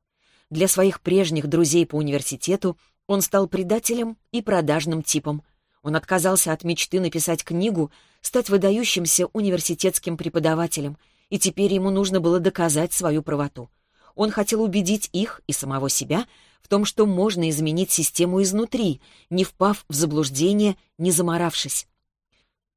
Для своих прежних друзей по университету он стал предателем и продажным типом. Он отказался от мечты написать книгу, стать выдающимся университетским преподавателем, и теперь ему нужно было доказать свою правоту. Он хотел убедить их и самого себя в том, что можно изменить систему изнутри, не впав в заблуждение, не заморавшись.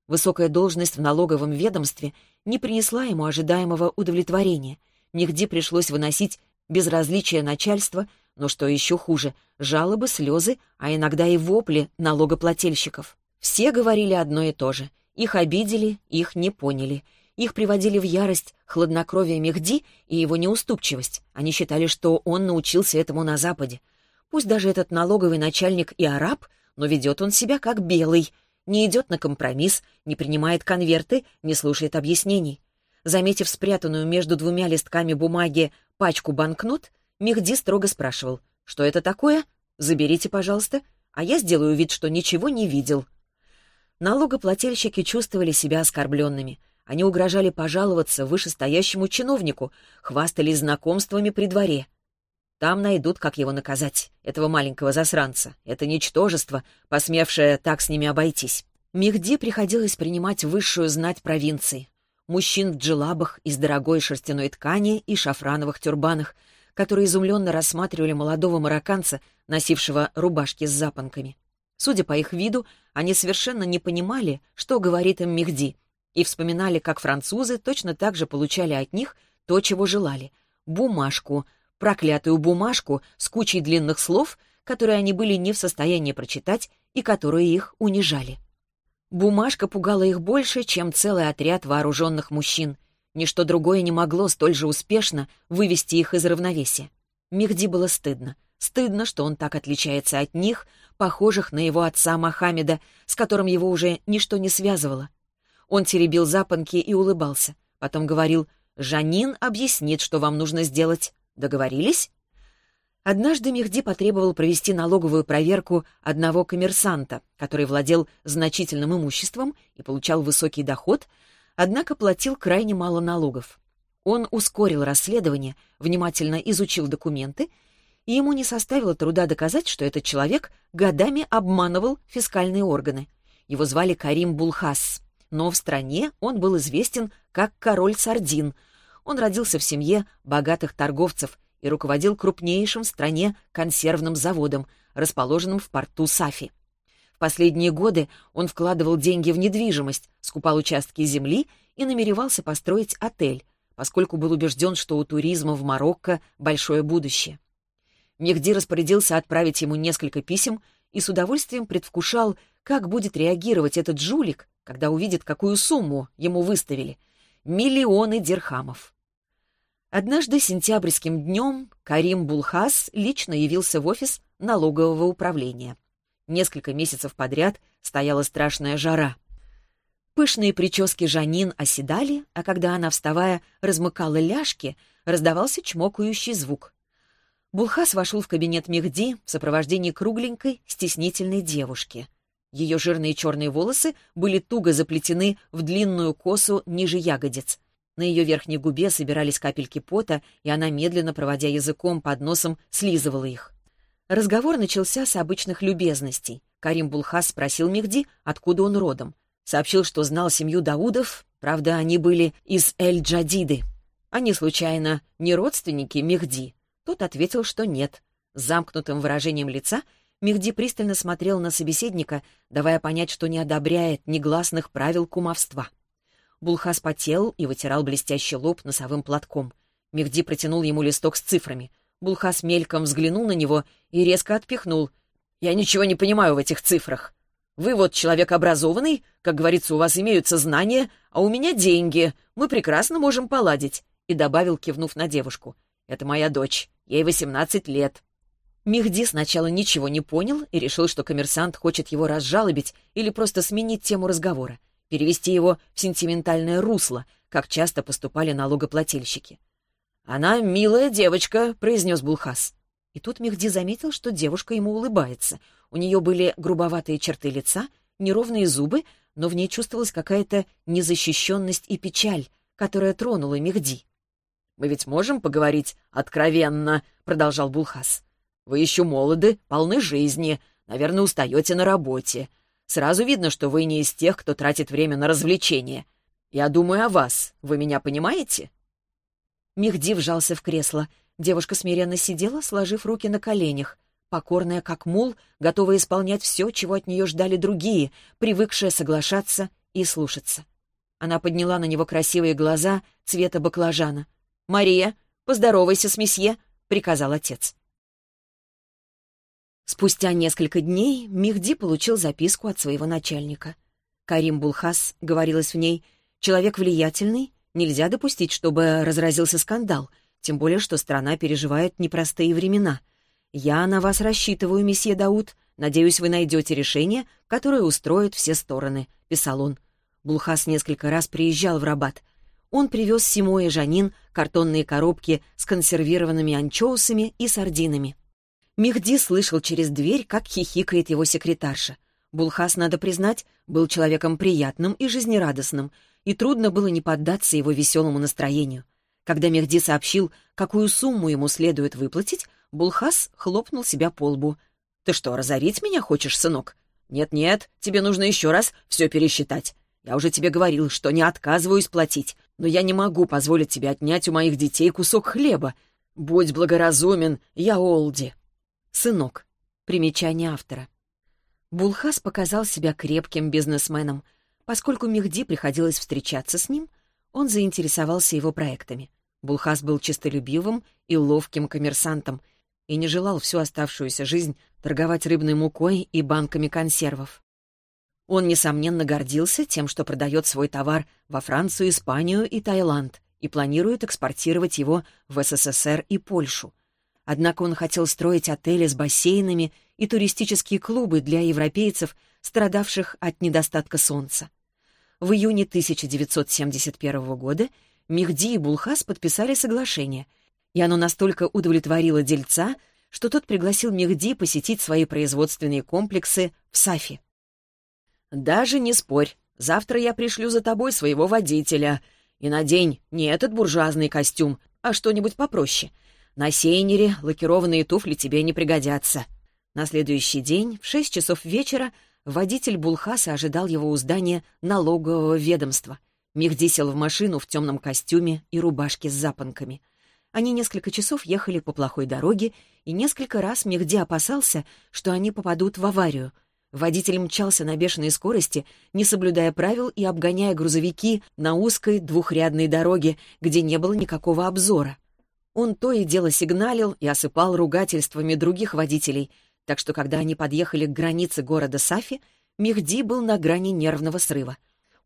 Высокая должность в налоговом ведомстве не принесла ему ожидаемого удовлетворения. Нигде пришлось выносить безразличие начальства, но что еще хуже, жалобы, слезы, а иногда и вопли налогоплательщиков. Все говорили одно и то же. Их обидели, их не поняли. Их приводили в ярость хладнокровие Мехди и его неуступчивость. Они считали, что он научился этому на Западе. Пусть даже этот налоговый начальник и араб, но ведет он себя как белый — не идет на компромисс, не принимает конверты, не слушает объяснений. Заметив спрятанную между двумя листками бумаги пачку банкнот, Мехди строго спрашивал, «Что это такое? Заберите, пожалуйста, а я сделаю вид, что ничего не видел». Налогоплательщики чувствовали себя оскорбленными. Они угрожали пожаловаться вышестоящему чиновнику, хвастались знакомствами при дворе. Там найдут, как его наказать, этого маленького засранца. Это ничтожество, посмевшее так с ними обойтись. Мехди приходилось принимать высшую знать провинции. Мужчин в джелабах из дорогой шерстяной ткани и шафрановых тюрбанах, которые изумленно рассматривали молодого марокканца, носившего рубашки с запонками. Судя по их виду, они совершенно не понимали, что говорит им Мехди, и вспоминали, как французы точно так же получали от них то, чего желали — бумажку — проклятую бумажку с кучей длинных слов, которые они были не в состоянии прочитать и которые их унижали. Бумажка пугала их больше, чем целый отряд вооруженных мужчин. Ничто другое не могло столь же успешно вывести их из равновесия. Мехди было стыдно. Стыдно, что он так отличается от них, похожих на его отца Мохаммеда, с которым его уже ничто не связывало. Он теребил запонки и улыбался. Потом говорил, «Жанин объяснит, что вам нужно сделать». Договорились? Однажды Мехди потребовал провести налоговую проверку одного коммерсанта, который владел значительным имуществом и получал высокий доход, однако платил крайне мало налогов. Он ускорил расследование, внимательно изучил документы, и ему не составило труда доказать, что этот человек годами обманывал фискальные органы. Его звали Карим Булхас, но в стране он был известен как король сардин — он родился в семье богатых торговцев и руководил крупнейшим в стране консервным заводом, расположенным в порту Сафи. В последние годы он вкладывал деньги в недвижимость, скупал участки земли и намеревался построить отель, поскольку был убежден, что у туризма в Марокко большое будущее. Мехди распорядился отправить ему несколько писем и с удовольствием предвкушал, как будет реагировать этот жулик, когда увидит, какую сумму ему выставили. Миллионы дирхамов. Однажды сентябрьским днем Карим Булхас лично явился в офис налогового управления. Несколько месяцев подряд стояла страшная жара. Пышные прически Жанин оседали, а когда она, вставая, размыкала ляжки, раздавался чмокающий звук. Булхас вошел в кабинет Мехди в сопровождении кругленькой, стеснительной девушки. Ее жирные черные волосы были туго заплетены в длинную косу ниже ягодиц. На ее верхней губе собирались капельки пота, и она, медленно проводя языком под носом, слизывала их. Разговор начался с обычных любезностей. Карим Булхас спросил Мехди, откуда он родом. Сообщил, что знал семью Даудов, правда, они были из Эль-Джадиды. Они, случайно, не родственники Мехди? Тот ответил, что нет. С замкнутым выражением лица Мехди пристально смотрел на собеседника, давая понять, что не одобряет негласных правил кумовства. Булхас потел и вытирал блестящий лоб носовым платком. Мехди протянул ему листок с цифрами. Булхас мельком взглянул на него и резко отпихнул. «Я ничего не понимаю в этих цифрах. Вы вот человек образованный, как говорится, у вас имеются знания, а у меня деньги. Мы прекрасно можем поладить», — и добавил, кивнув на девушку. «Это моя дочь. Ей восемнадцать лет». Мехди сначала ничего не понял и решил, что коммерсант хочет его разжалобить или просто сменить тему разговора, перевести его в сентиментальное русло, как часто поступали налогоплательщики. «Она милая девочка», — произнес Булхас. И тут Мехди заметил, что девушка ему улыбается. У нее были грубоватые черты лица, неровные зубы, но в ней чувствовалась какая-то незащищенность и печаль, которая тронула Мехди. «Мы ведь можем поговорить откровенно», — продолжал Булхас. «Вы еще молоды, полны жизни, наверное, устаете на работе. Сразу видно, что вы не из тех, кто тратит время на развлечения. Я думаю о вас. Вы меня понимаете?» Мехди вжался в кресло. Девушка смиренно сидела, сложив руки на коленях, покорная как мул, готовая исполнять все, чего от нее ждали другие, привыкшая соглашаться и слушаться. Она подняла на него красивые глаза цвета баклажана. «Мария, поздоровайся с месье», — приказал отец. Спустя несколько дней Мехди получил записку от своего начальника. Карим Булхас, говорилось в ней, человек влиятельный, нельзя допустить, чтобы разразился скандал, тем более, что страна переживает непростые времена. Я на вас рассчитываю, месье Дауд, надеюсь, вы найдете решение, которое устроит все стороны, писал он. Булхас несколько раз приезжал в Рабат — он привез Симо и Жанин картонные коробки с консервированными анчоусами и сардинами. Мехди слышал через дверь, как хихикает его секретарша. Булхас, надо признать, был человеком приятным и жизнерадостным, и трудно было не поддаться его веселому настроению. Когда Мехди сообщил, какую сумму ему следует выплатить, Булхас хлопнул себя по лбу. «Ты что, разорить меня хочешь, сынок?» «Нет-нет, тебе нужно еще раз все пересчитать. Я уже тебе говорил, что не отказываюсь платить, но я не могу позволить тебе отнять у моих детей кусок хлеба. Будь благоразумен, я Олди. Сынок. Примечание автора. Булхас показал себя крепким бизнесменом. Поскольку Мехди приходилось встречаться с ним, он заинтересовался его проектами. Булхас был честолюбивым и ловким коммерсантом и не желал всю оставшуюся жизнь торговать рыбной мукой и банками консервов. Он, несомненно, гордился тем, что продает свой товар во Францию, Испанию и Таиланд и планирует экспортировать его в СССР и Польшу. Однако он хотел строить отели с бассейнами и туристические клубы для европейцев, страдавших от недостатка солнца. В июне 1971 года Мехди и Булхас подписали соглашение, и оно настолько удовлетворило дельца, что тот пригласил Мехди посетить свои производственные комплексы в Сафи. «Даже не спорь. Завтра я пришлю за тобой своего водителя. И надень не этот буржуазный костюм, а что-нибудь попроще. На сейнере лакированные туфли тебе не пригодятся». На следующий день, в шесть часов вечера, водитель Булхаса ожидал его у здания налогового ведомства. Мехди сел в машину в темном костюме и рубашке с запонками. Они несколько часов ехали по плохой дороге, и несколько раз Мехди опасался, что они попадут в аварию — Водитель мчался на бешеной скорости, не соблюдая правил и обгоняя грузовики на узкой двухрядной дороге, где не было никакого обзора. Он то и дело сигналил и осыпал ругательствами других водителей, Так что, когда они подъехали к границе города Сафи, Мехди был на грани нервного срыва.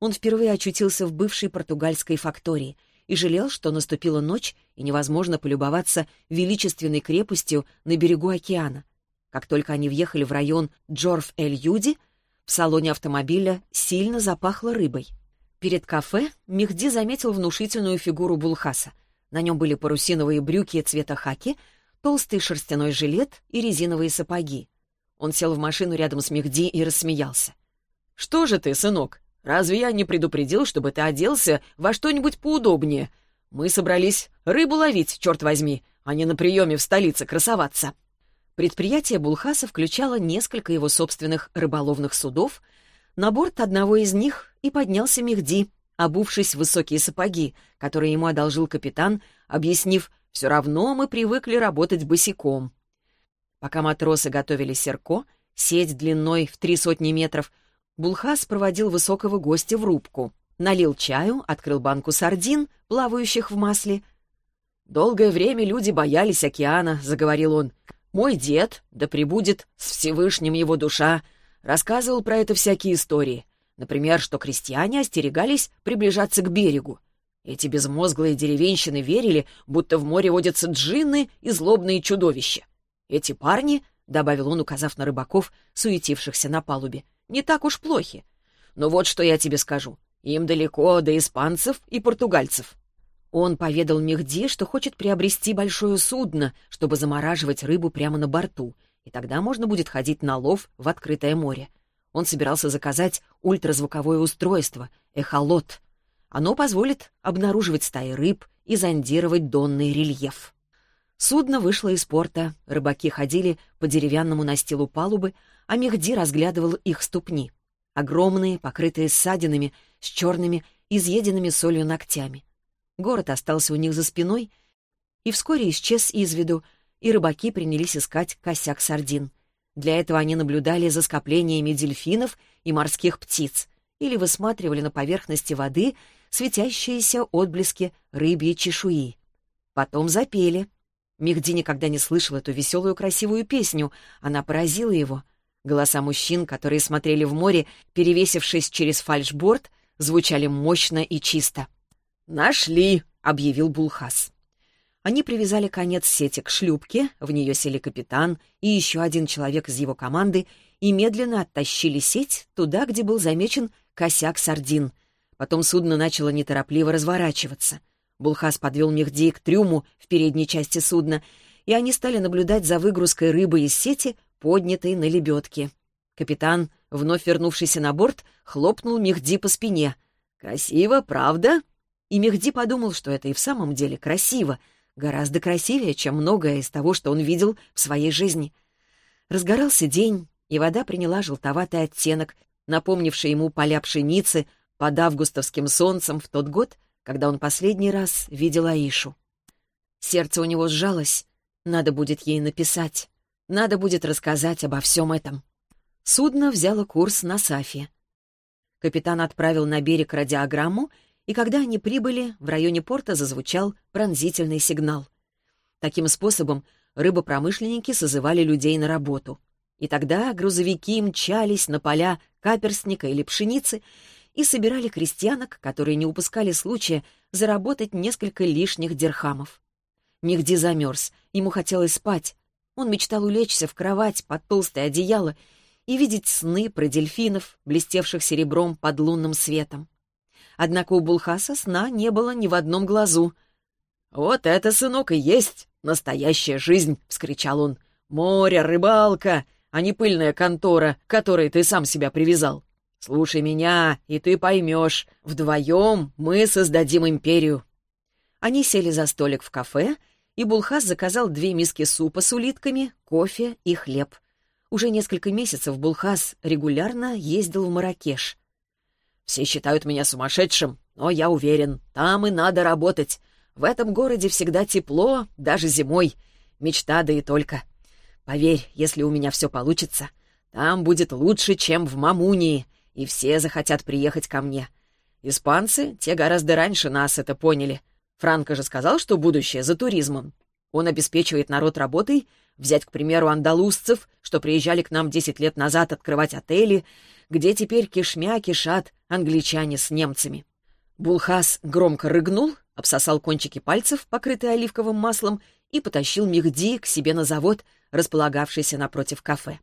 Он впервые очутился в бывшей португальской фактории и жалел, что наступила ночь и невозможно полюбоваться величественной крепостью на берегу океана. Как только они въехали в район Джорф-эль-Юди, в салоне автомобиля сильно запахло рыбой. Перед кафе Мехди заметил внушительную фигуру Булхаса. На нем были парусиновые брюки цвета хаки, толстый шерстяной жилет и резиновые сапоги. Он сел в машину рядом с Мехди и рассмеялся. «Что же ты, сынок, разве я не предупредил, чтобы ты оделся во что-нибудь поудобнее? Мы собрались рыбу ловить, черт возьми, а не на приеме в столице красоваться». Предприятие Булхаса включало несколько его собственных рыболовных судов. На борт одного из них и поднялся Мехди, обувшись в высокие сапоги, которые ему одолжил капитан, объяснив, «Все равно мы привыкли работать босиком». Пока матросы готовили серко, сеть длиной в три сотни метров, Булхас проводил высокого гостя в рубку, налил чаю, открыл банку сардин, плавающих в масле. «Долгое время люди боялись океана», — заговорил он. «Мой дед, да пребудет с Всевышним его душа, рассказывал про это всякие истории. Например, что крестьяне остерегались приближаться к берегу. Эти безмозглые деревенщины верили, будто в море водятся джинны и злобные чудовища. Эти парни, — добавил он, указав на рыбаков, суетившихся на палубе, — не так уж плохи. Но вот что я тебе скажу. Им далеко до испанцев и португальцев. Он поведал Мехди, что хочет приобрести большое судно, чтобы замораживать рыбу прямо на борту, и тогда можно будет ходить на лов в открытое море. Он собирался заказать ультразвуковое устройство — эхолот. Оно позволит обнаруживать стаи рыб и зондировать донный рельеф. Судно вышло из порта, рыбаки ходили по деревянному настилу палубы, а Мехди разглядывал их ступни. Огромные, покрытые ссадинами, с черными, изъеденными солью ногтями. Город остался у них за спиной и вскоре исчез из виду, и рыбаки принялись искать косяк сардин. Для этого они наблюдали за скоплениями дельфинов и морских птиц или высматривали на поверхности воды светящиеся отблески рыбьей чешуи. Потом запели — Мехди никогда не слышал эту веселую красивую песню. Она поразила его. Голоса мужчин, которые смотрели в море, перевесившись через фальшборд, звучали мощно и чисто. «Нашли!» — объявил Булхас. Они привязали конец сети к шлюпке, в нее сели капитан и еще один человек из его команды и медленно оттащили сеть туда, где был замечен косяк сардин. Потом судно начало неторопливо разворачиваться. Булхас подвел Мехди к трюму в передней части судна, и они стали наблюдать за выгрузкой рыбы из сети, поднятой на лебедке. Капитан, вновь вернувшийся на борт, хлопнул Мехди по спине. «Красиво, правда?» И Мехди подумал, что это и в самом деле красиво, гораздо красивее, чем многое из того, что он видел в своей жизни. Разгорался день, и вода приняла желтоватый оттенок, напомнивший ему поля пшеницы под августовским солнцем в тот год, когда он последний раз видел Аишу. Сердце у него сжалось. Надо будет ей написать. Надо будет рассказать обо всем этом. Судно взяло курс на Сафи. Капитан отправил на берег радиограмму, и когда они прибыли, в районе порта зазвучал пронзительный сигнал. Таким способом рыбопромышленники созывали людей на работу. И тогда грузовики мчались на поля каперсника или пшеницы, и собирали крестьянок, которые не упускали случая заработать несколько лишних дирхамов. Нигде замерз, ему хотелось спать. Он мечтал улечься в кровать под толстое одеяло и видеть сны про дельфинов, блестевших серебром под лунным светом. Однако у Булхаса сна не было ни в одном глазу. «Вот это, сынок, и есть настоящая жизнь!» — вскричал он. «Море, рыбалка, а не пыльная контора, к которой ты сам себя привязал. Слушай меня, и ты поймешь. Вдвоем мы создадим империю». Они сели за столик в кафе, и Булхас заказал две миски супа с улитками, кофе и хлеб. Уже несколько месяцев Булхас регулярно ездил в Маракеш. «Все считают меня сумасшедшим, но я уверен, там и надо работать. В этом городе всегда тепло, даже зимой. Мечта да и только. Поверь, если у меня все получится, там будет лучше, чем в Мамунии и все захотят приехать ко мне. Испанцы, те гораздо раньше нас это поняли. Франко же сказал, что будущее за туризмом. Он обеспечивает народ работой, взять, к примеру, андалузцев, что приезжали к нам 10 лет назад открывать отели, где теперь кишмя кишат англичане с немцами. Булхас громко рыгнул, обсосал кончики пальцев, покрытые оливковым маслом, и потащил Мехди к себе на завод, располагавшийся напротив кафе.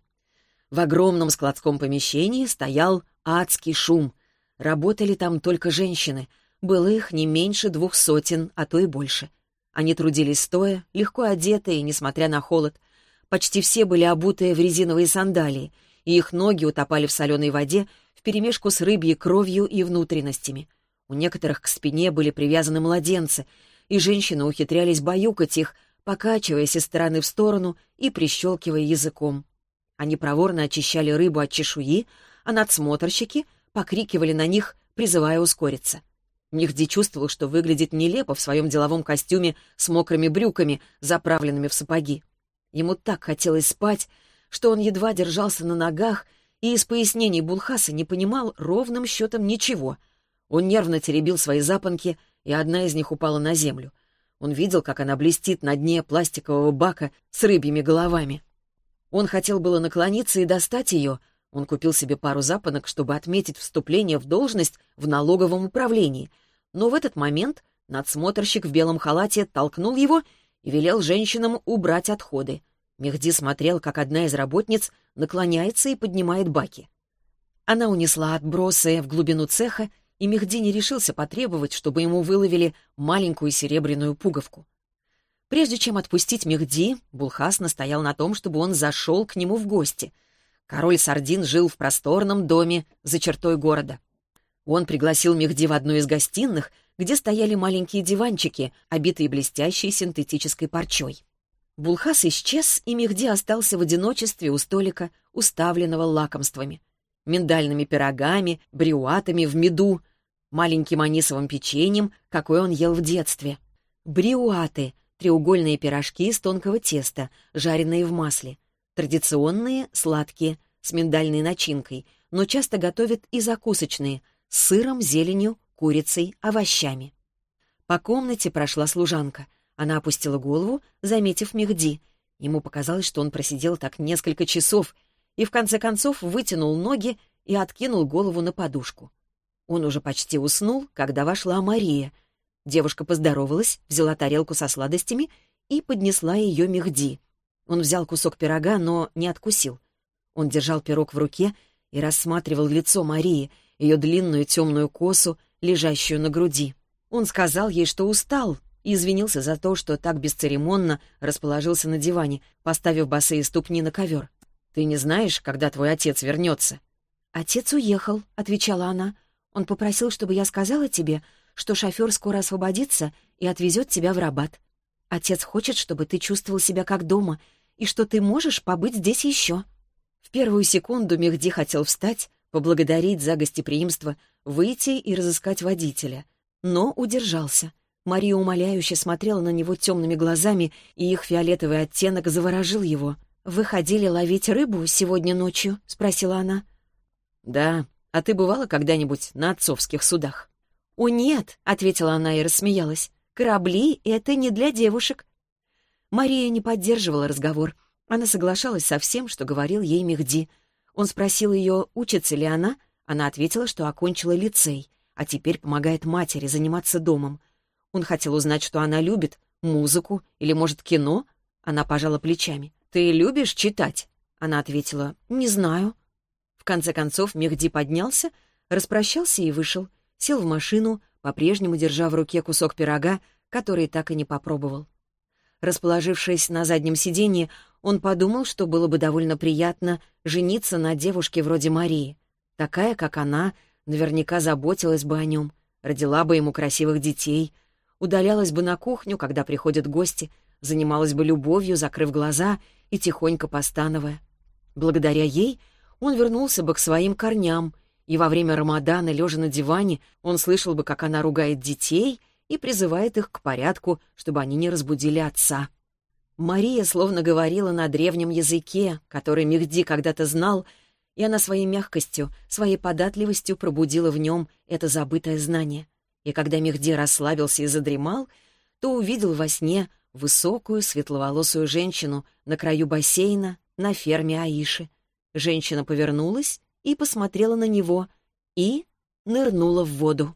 В огромном складском помещении стоял адский шум. Работали там только женщины. Было их не меньше двух сотен, а то и больше. Они трудились стоя, легко одетые, несмотря на холод. Почти все были обутые в резиновые сандалии, и их ноги утопали в соленой воде вперемешку с рыбьей кровью и внутренностями. У некоторых к спине были привязаны младенцы, и женщины ухитрялись баюкать их, покачиваясь из стороны в сторону и прищелкивая языком. Они проворно очищали рыбу от чешуи, а надсмотрщики покрикивали на них, призывая ускориться. Нихди чувствовал, что выглядит нелепо в своем деловом костюме с мокрыми брюками, заправленными в сапоги. Ему так хотелось спать, что он едва держался на ногах и из пояснений Булхаса не понимал ровным счетом ничего. Он нервно теребил свои запонки, и одна из них упала на землю. Он видел, как она блестит на дне пластикового бака с рыбьими головами. Он хотел было наклониться и достать ее. Он купил себе пару запонок, чтобы отметить вступление в должность в налоговом управлении — но в этот момент надсмотрщик в белом халате толкнул его и велел женщинам убрать отходы. Мехди смотрел, как одна из работниц наклоняется и поднимает баки. Она унесла отбросы в глубину цеха, и Мехди не решился потребовать, чтобы ему выловили маленькую серебряную пуговку. Прежде чем отпустить Мехди, Булхас настоял на том, чтобы он зашел к нему в гости. Король Сардин жил в просторном доме за чертой города. Он пригласил Мехди в одну из гостиных, где стояли маленькие диванчики, обитые блестящей синтетической парчой. Булхас исчез, и Мехди остался в одиночестве у столика, уставленного лакомствами. Миндальными пирогами, брюатами в меду, маленьким анисовым печеньем, какой он ел в детстве. Брюаты — треугольные пирожки из тонкого теста, жареные в масле. Традиционные, сладкие, с миндальной начинкой, но часто готовят и закусочные — с сыром, зеленью, курицей, овощами. По комнате прошла служанка. Она опустила голову, заметив Мехди. Ему показалось, что он просидел так несколько часов и в конце концов вытянул ноги и откинул голову на подушку. Он уже почти уснул, когда вошла Мария. Девушка поздоровалась, взяла тарелку со сладостями и поднесла ее Мехди. Он взял кусок пирога, но не откусил. Он держал пирог в руке и рассматривал лицо Марии — ее длинную темную косу, лежащую на груди. Он сказал ей, что устал, и извинился за то, что так бесцеремонно расположился на диване, поставив босые ступни на ковер. «Ты не знаешь, когда твой отец вернется?» «Отец уехал», — отвечала она. «Он попросил, чтобы я сказала тебе, что шофер скоро освободится и отвезет тебя в Рабат. Отец хочет, чтобы ты чувствовал себя как дома, и что ты можешь побыть здесь еще». В первую секунду Мехди хотел встать, поблагодарить за гостеприимство, выйти и разыскать водителя. Но удержался. Мария умоляюще смотрела на него темными глазами, и их фиолетовый оттенок заворожил его. «Вы ходили ловить рыбу сегодня ночью?» — спросила она. «Да. А ты бывала когда-нибудь на отцовских судах?» «О, нет!» — ответила она и рассмеялась. «Корабли — это не для девушек». Мария не поддерживала разговор. Она соглашалась со всем, что говорил ей Мехди — он спросил ее, учится ли она. Она ответила, что окончила лицей, а теперь помогает матери заниматься домом. Он хотел узнать, что она любит, музыку или, может, кино. Она пожала плечами. «Ты любишь читать?» Она ответила, «Не знаю». В конце концов Мехди поднялся, распрощался и вышел. Сел в машину, по-прежнему держа в руке кусок пирога, который так и не попробовал. Расположившись на заднем сиденье, он подумал, что было бы довольно приятно жениться на девушке вроде Марии. Такая, как она, наверняка заботилась бы о нем, родила бы ему красивых детей, удалялась бы на кухню, когда приходят гости, занималась бы любовью, закрыв глаза и тихонько постановая. Благодаря ей он вернулся бы к своим корням, и во время Рамадана, лежа на диване, он слышал бы, как она ругает детей — и призывает их к порядку, чтобы они не разбудили отца. Мария словно говорила на древнем языке, который Мехди когда-то знал, и она своей мягкостью, своей податливостью пробудила в нем это забытое знание. И когда Мехди расслабился и задремал, то увидел во сне Высокую, светловолосую женщину на краю бассейна на ферме Аиши. Женщина повернулась и посмотрела на него и нырнула в воду.